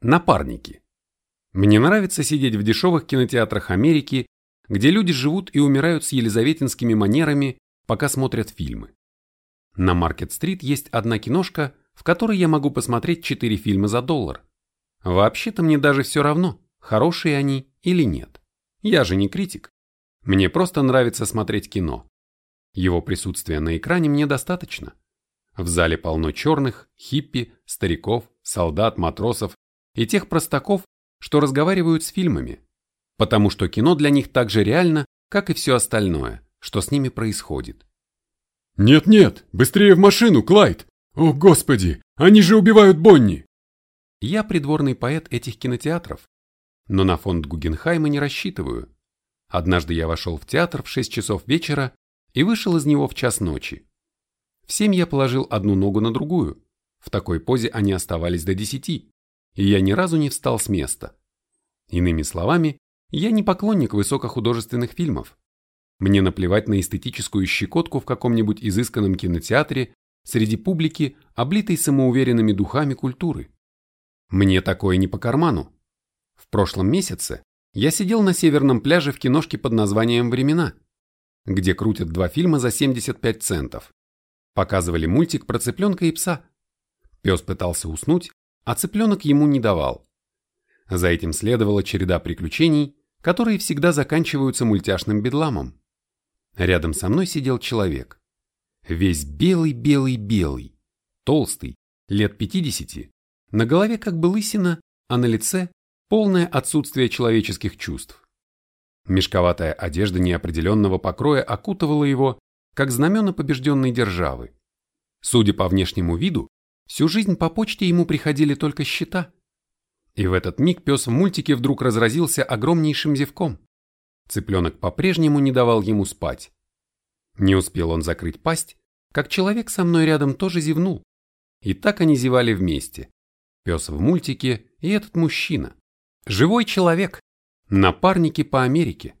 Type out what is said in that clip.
Напарники. Мне нравится сидеть в дешевых кинотеатрах Америки, где люди живут и умирают с елизаветинскими манерами, пока смотрят фильмы. На Маркет-стрит есть одна киношка, в которой я могу посмотреть четыре фильма за доллар. Вообще-то мне даже все равно, хорошие они или нет. Я же не критик. Мне просто нравится смотреть кино. Его присутствия на экране мне достаточно. В зале полно черных, хиппи, стариков, солдат, матросов и тех простаков, что разговаривают с фильмами, потому что кино для них так же реально, как и все остальное, что с ними происходит. «Нет-нет, быстрее в машину, Клайд! О, Господи, они же убивают Бонни!» Я придворный поэт этих кинотеатров, но на фонд Гугенхайма не рассчитываю. Однажды я вошел в театр в 6 часов вечера и вышел из него в час ночи. В семь я положил одну ногу на другую. В такой позе они оставались до десяти, и я ни разу не встал с места. Иными словами, я не поклонник высокохудожественных фильмов. Мне наплевать на эстетическую щекотку в каком-нибудь изысканном кинотеатре среди публики, облитой самоуверенными духами культуры. Мне такое не по карману. В прошлом месяце я сидел на северном пляже в киношке под названием «Времена», где крутят два фильма за 75 центов. Показывали мультик про цыпленка и пса. Пес пытался уснуть, а цыпленок ему не давал. За этим следовала череда приключений, которые всегда заканчиваются мультяшным бедламом. Рядом со мной сидел человек. Весь белый-белый-белый, толстый, лет 50, на голове как бы лысина, а на лице полное отсутствие человеческих чувств. Мешковатая одежда неопределенного покроя окутывала его, как знамена побежденной державы. Судя по внешнему виду, всю жизнь по почте ему приходили только счета. И в этот миг пес в мультике вдруг разразился огромнейшим зевком. Цыпленок по-прежнему не давал ему спать. Не успел он закрыть пасть, как человек со мной рядом тоже зевнул. И так они зевали вместе. Пес в мультике и этот мужчина. Живой человек. Напарники по Америке.